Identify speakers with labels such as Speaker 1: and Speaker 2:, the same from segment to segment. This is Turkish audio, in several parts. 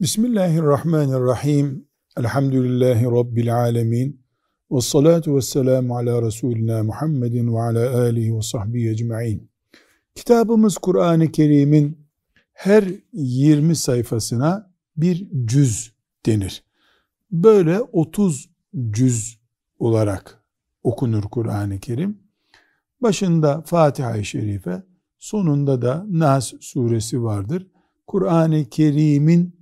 Speaker 1: Bismillahirrahmanirrahim. Elhamdülillahi Rabbil alemin. Ve salatu ve selamu ala Resulina Muhammedin ve ala alihi ve sahbihi ecma'in. Kitabımız Kur'an-ı Kerim'in her 20 sayfasına bir cüz denir. Böyle 30 cüz olarak okunur Kur'an-ı Kerim. Başında Fatiha-i Şerife, sonunda da Nas suresi vardır. Kur'an-ı Kerim'in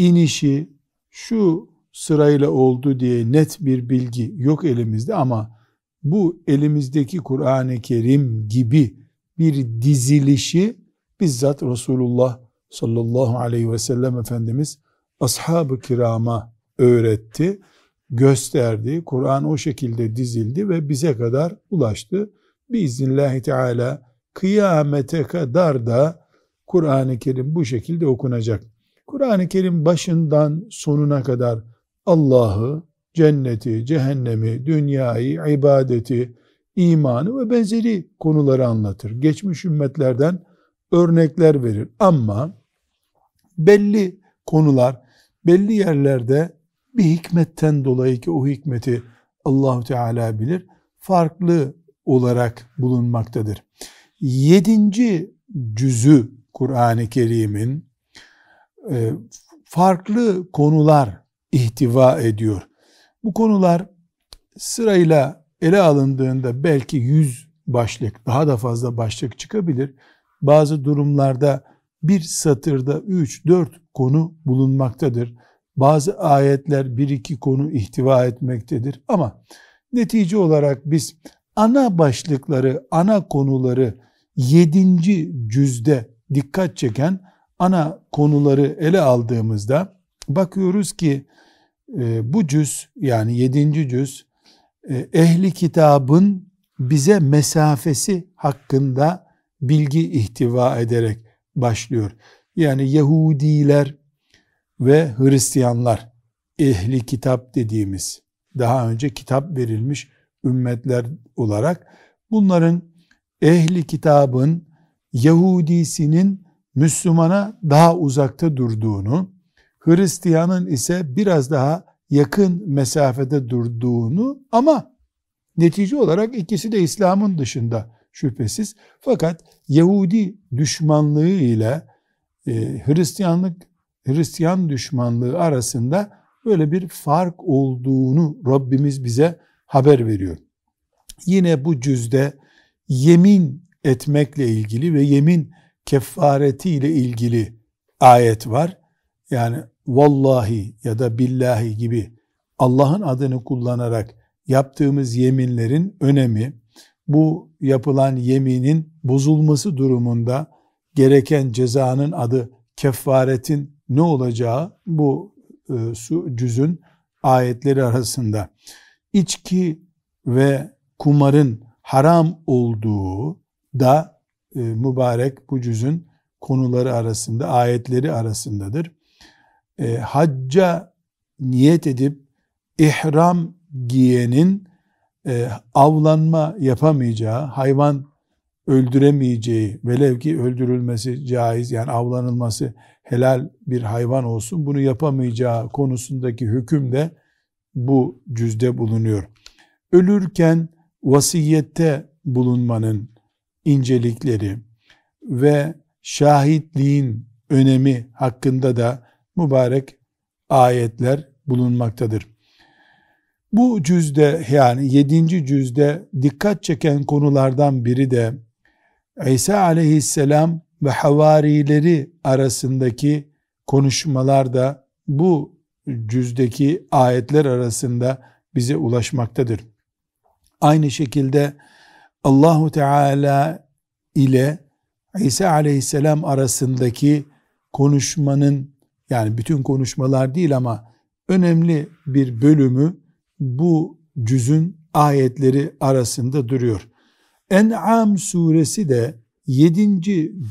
Speaker 1: inişi şu sırayla oldu diye net bir bilgi yok elimizde ama bu elimizdeki Kur'an-ı Kerim gibi bir dizilişi bizzat Resulullah sallallahu aleyhi ve sellem Efendimiz ashab-ı kirama öğretti, gösterdi. Kur'an o şekilde dizildi ve bize kadar ulaştı. Biiznillahü Teala kıyamete kadar da Kur'an-ı Kerim bu şekilde okunacak. Kur'an-ı Kerim başından sonuna kadar Allah'ı, cenneti, cehennemi, dünyayı, ibadeti, imanı ve benzeri konuları anlatır. Geçmiş ümmetlerden örnekler verir. Ama belli konular, belli yerlerde bir hikmetten dolayı ki o hikmeti Allahu Teala bilir, farklı olarak bulunmaktadır. Yedinci cüzü Kur'an-ı Kerim'in farklı konular ihtiva ediyor. Bu konular sırayla ele alındığında belki yüz başlık, daha da fazla başlık çıkabilir. Bazı durumlarda bir satırda üç, dört konu bulunmaktadır. Bazı ayetler bir iki konu ihtiva etmektedir. Ama netice olarak biz ana başlıkları, ana konuları yedinci cüzde dikkat çeken ana konuları ele aldığımızda bakıyoruz ki e, bu cüz yani yedinci cüz e, ehli kitabın bize mesafesi hakkında bilgi ihtiva ederek başlıyor. Yani Yahudiler ve Hristiyanlar ehli kitap dediğimiz daha önce kitap verilmiş ümmetler olarak bunların ehli kitabın Yahudisinin Müslümana daha uzakta durduğunu, Hristiyanın ise biraz daha yakın mesafede durduğunu ama netice olarak ikisi de İslam'ın dışında şüphesiz. Fakat Yahudi düşmanlığı ile e, Hristiyanlık Hristiyan düşmanlığı arasında böyle bir fark olduğunu Rabbimiz bize haber veriyor. Yine bu cüzde yemin etmekle ilgili ve yemin kefareti ile ilgili ayet var. Yani vallahi ya da billahi gibi Allah'ın adını kullanarak yaptığımız yeminlerin önemi, bu yapılan yeminin bozulması durumunda gereken cezanın adı kefaretin ne olacağı bu e, cüzün ayetleri arasında. İçki ve kumarın haram olduğu da e, mübarek bu cüzün konuları arasında, ayetleri arasındadır. E, hacca niyet edip ihram giyenin e, avlanma yapamayacağı, hayvan öldüremeyeceği, velev ki öldürülmesi caiz yani avlanılması helal bir hayvan olsun bunu yapamayacağı konusundaki hüküm de bu cüzde bulunuyor. Ölürken vasiyette bulunmanın incelikleri ve şahitliğin önemi hakkında da mübarek ayetler bulunmaktadır. Bu cüzde yani yedinci cüzde dikkat çeken konulardan biri de İsa aleyhisselam ve havarileri arasındaki konuşmalar da bu cüzdeki ayetler arasında bize ulaşmaktadır. Aynı şekilde Allahu Teala ile İsa aleyhisselam arasındaki konuşmanın yani bütün konuşmalar değil ama önemli bir bölümü bu cüzün ayetleri arasında duruyor. En'am suresi de 7.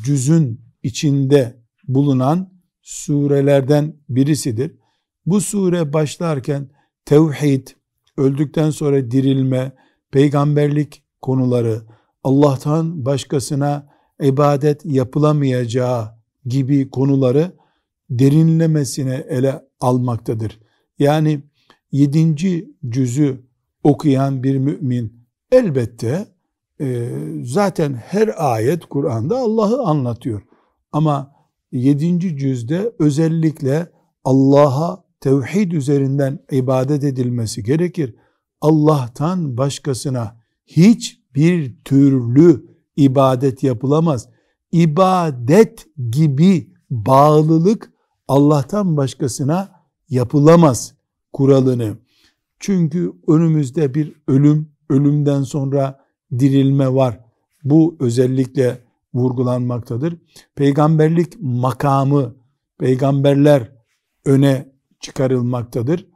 Speaker 1: cüzün içinde bulunan surelerden birisidir. Bu sure başlarken tevhid, öldükten sonra dirilme, peygamberlik konuları, Allah'tan başkasına ibadet yapılamayacağı gibi konuları derinlemesine ele almaktadır. Yani yedinci cüzü okuyan bir mümin elbette e, zaten her ayet Kur'an'da Allah'ı anlatıyor. Ama yedinci cüzde özellikle Allah'a tevhid üzerinden ibadet edilmesi gerekir. Allah'tan başkasına hiçbir türlü ibadet yapılamaz. İbadet gibi bağlılık Allah'tan başkasına yapılamaz kuralını. Çünkü önümüzde bir ölüm, ölümden sonra dirilme var. Bu özellikle vurgulanmaktadır. Peygamberlik makamı, peygamberler öne çıkarılmaktadır.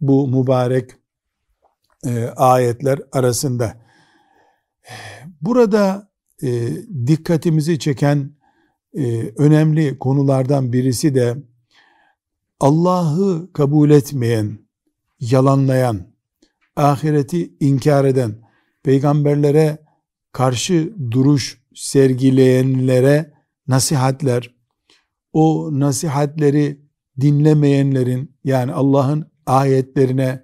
Speaker 1: Bu mübarek e, ayetler arasında. Burada e, dikkatimizi çeken e, önemli konulardan birisi de Allah'ı kabul etmeyen, yalanlayan, ahireti inkar eden, peygamberlere karşı duruş sergileyenlere nasihatler, o nasihatleri dinlemeyenlerin yani Allah'ın ayetlerine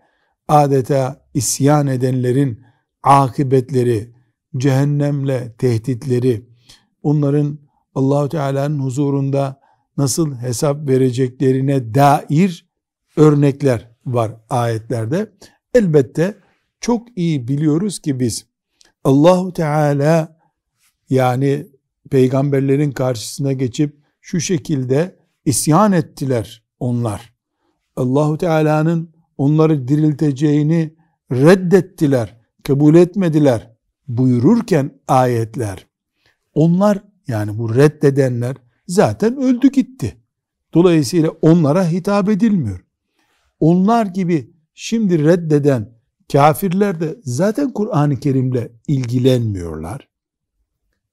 Speaker 1: adeta isyan edenlerin akıbetleri, cehennemle tehditleri, onların Allahu Teala'nın huzurunda nasıl hesap vereceklerine dair örnekler var ayetlerde. Elbette çok iyi biliyoruz ki biz Allahu Teala yani peygamberlerin karşısına geçip şu şekilde isyan ettiler onlar. Allahu Teala'nın onları dirilteceğini reddettiler, kabul etmediler buyururken ayetler onlar yani bu reddedenler zaten öldü gitti. Dolayısıyla onlara hitap edilmiyor. Onlar gibi şimdi reddeden kafirler de zaten Kur'an-ı Kerim'le ilgilenmiyorlar.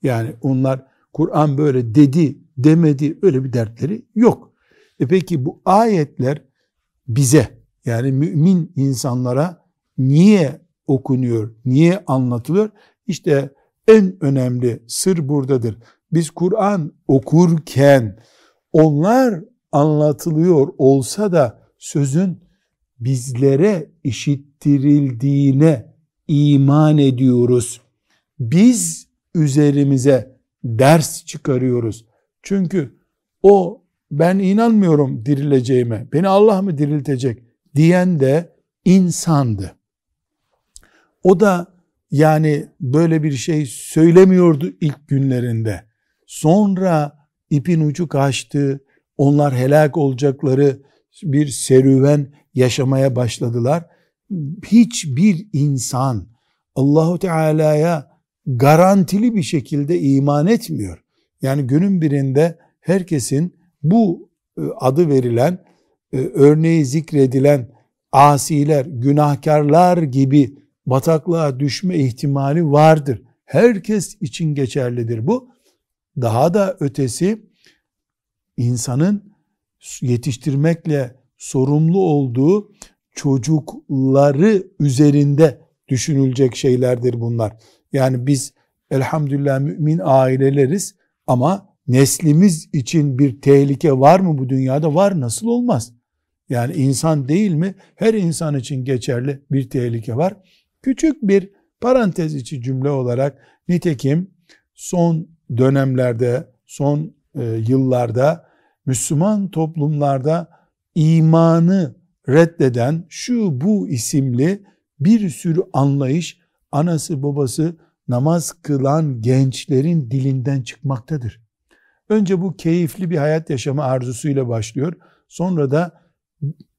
Speaker 1: Yani onlar Kur'an böyle dedi, demedi öyle bir dertleri yok. E peki bu ayetler bize yani mümin insanlara niye okunuyor, niye anlatılıyor? İşte en önemli sır buradadır. Biz Kur'an okurken onlar anlatılıyor olsa da sözün bizlere işittirildiğine iman ediyoruz. Biz üzerimize ders çıkarıyoruz. Çünkü o ben inanmıyorum dirileceğime, beni Allah mı diriltecek diyen de insandı. O da yani böyle bir şey söylemiyordu ilk günlerinde. Sonra ipin ucu kaçtı, onlar helak olacakları bir serüven yaşamaya başladılar. Hiçbir insan Allahu Teala'ya garantili bir şekilde iman etmiyor. Yani günün birinde herkesin bu e, adı verilen, e, örneği zikredilen asiler, günahkarlar gibi bataklığa düşme ihtimali vardır. Herkes için geçerlidir bu. Daha da ötesi insanın yetiştirmekle sorumlu olduğu çocukları üzerinde düşünülecek şeylerdir bunlar. Yani biz elhamdülillah mümin aileleriz ama neslimiz için bir tehlike var mı bu dünyada? Var nasıl olmaz? Yani insan değil mi? Her insan için geçerli bir tehlike var. Küçük bir parantez içi cümle olarak nitekim son dönemlerde, son e, yıllarda Müslüman toplumlarda imanı reddeden şu bu isimli bir sürü anlayış anası babası namaz kılan gençlerin dilinden çıkmaktadır. Önce bu keyifli bir hayat yaşama arzusuyla başlıyor. Sonra da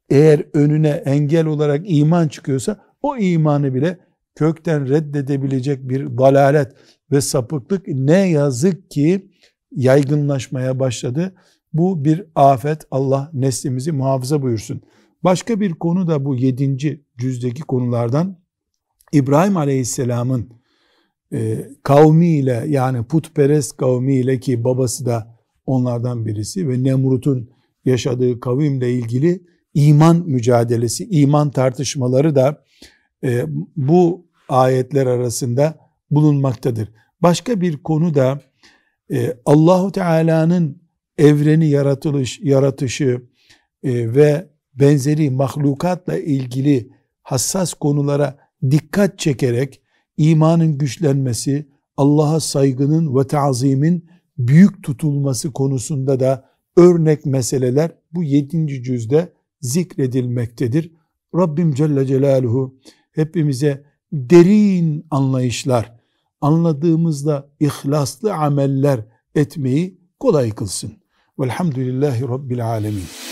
Speaker 1: eğer önüne engel olarak iman çıkıyorsa o imanı bile kökten reddedebilecek bir dalalet ve sapıklık ne yazık ki yaygınlaşmaya başladı. Bu bir afet. Allah neslimizi muhafaza buyursun. Başka bir konu da bu yedinci cüzdeki konulardan İbrahim Aleyhisselam'ın e, kavmiyle yani putperest kavmiyle ki babası da onlardan birisi ve Nemrut'un yaşadığı kavimle ilgili iman mücadelesi, iman tartışmaları da bu ayetler arasında bulunmaktadır. Başka bir konu da e, Allahu Teala'nın evreni yaratılış, yaratışı e, ve benzeri mahlukatla ilgili hassas konulara dikkat çekerek imanın güçlenmesi, Allah'a saygının ve tazimin büyük tutulması konusunda da örnek meseleler bu yedinci cüzde zikredilmektedir. Rabbim Celle Celaluhu hepimize derin anlayışlar, anladığımızda ihlaslı ameller etmeyi kolay kılsın. Velhamdülillahi Rabbil Alemin.